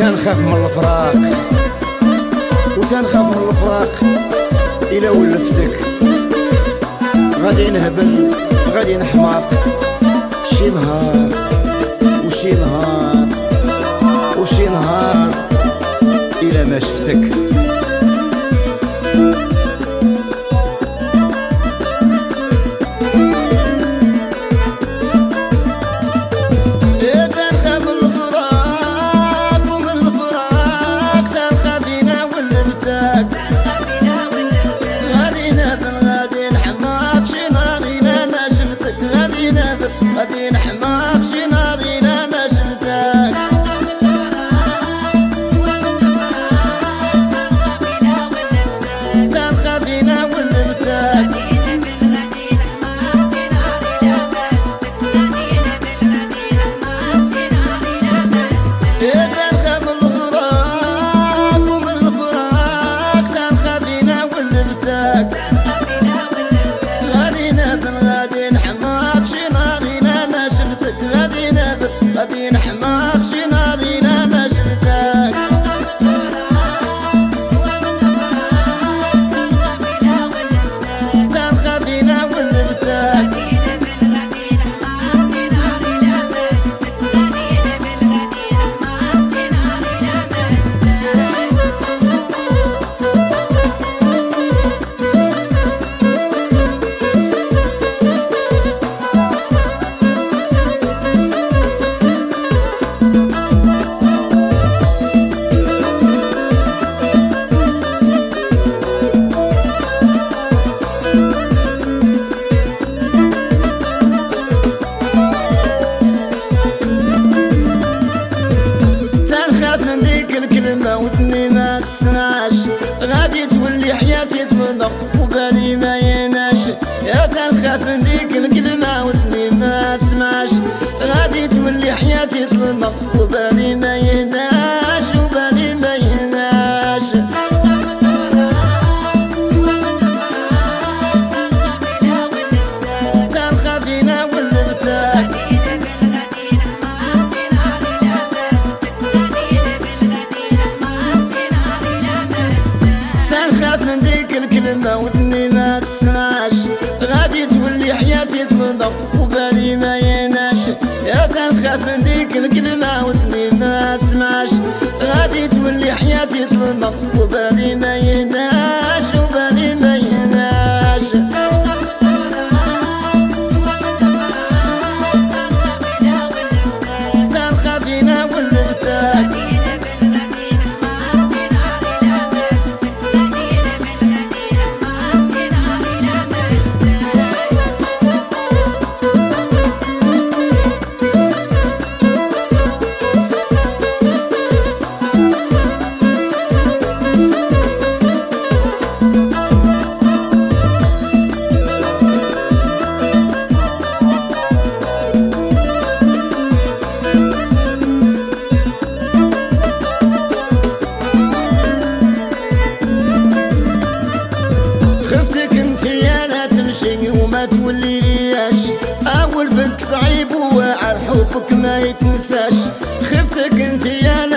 تنخاف من الفراق. وتنخاف من الفراق إلى ولفتك. غادي نهبل غادي نحماق. شي نهار وشي نهار وشي نهار إلى ما شفتك.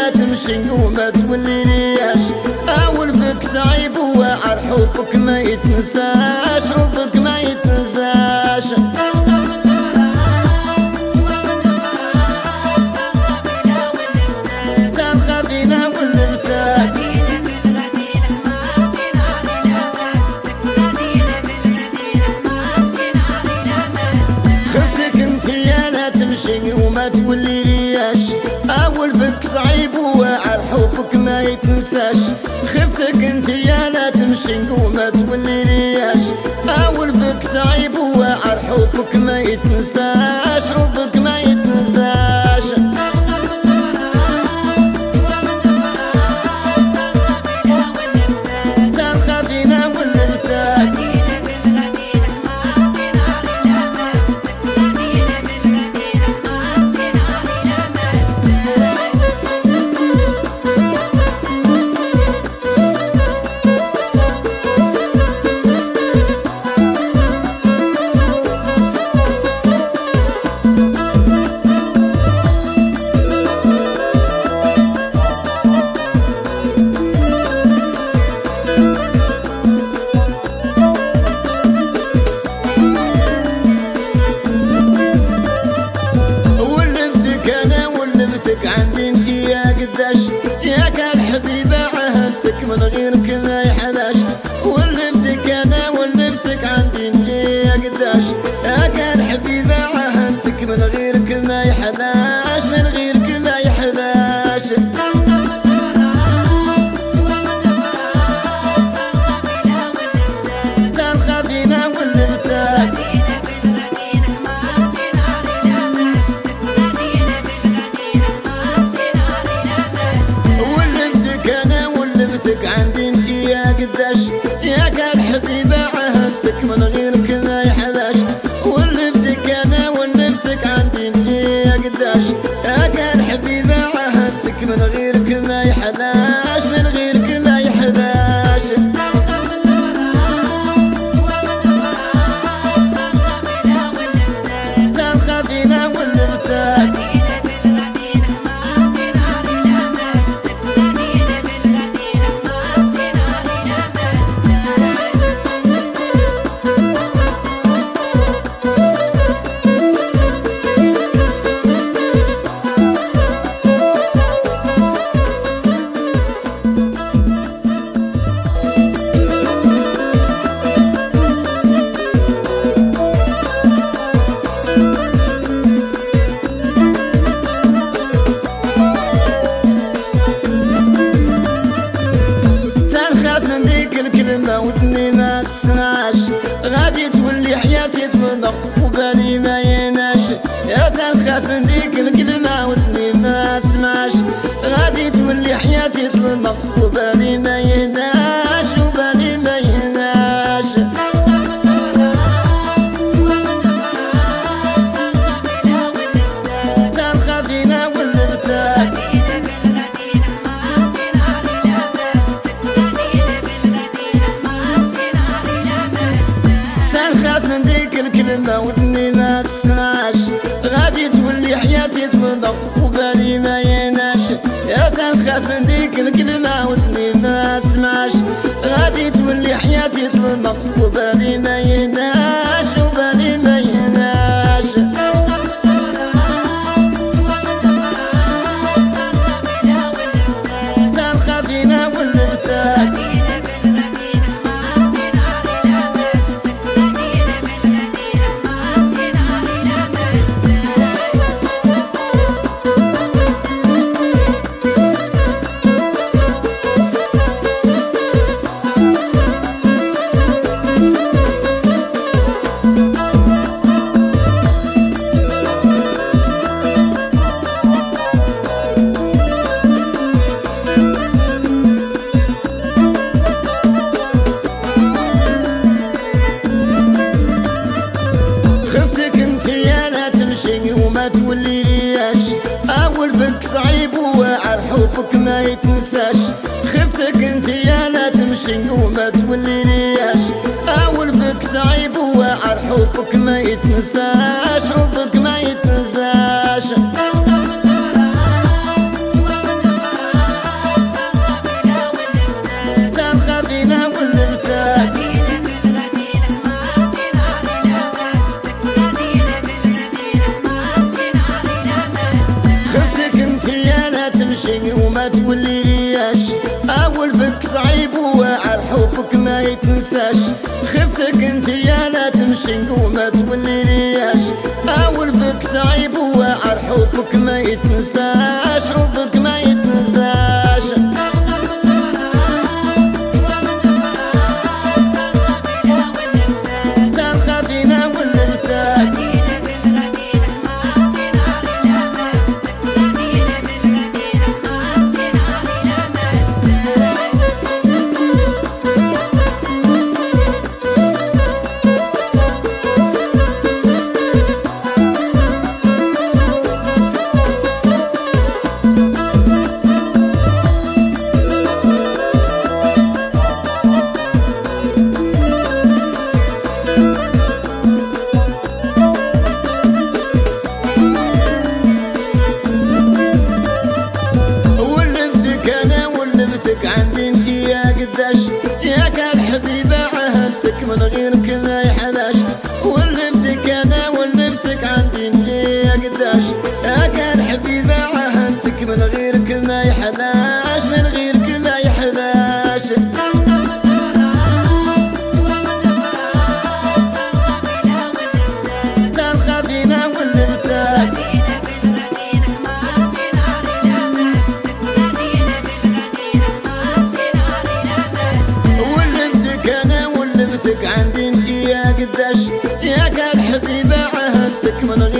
تمشي وما تولي رياش البق ما يناشد. يا تنخاف من ديك الكلمة وتناشد. تمشي وما توليليش أول بك صعيب وعر حبك ما يتنساش. حبك tıkmanın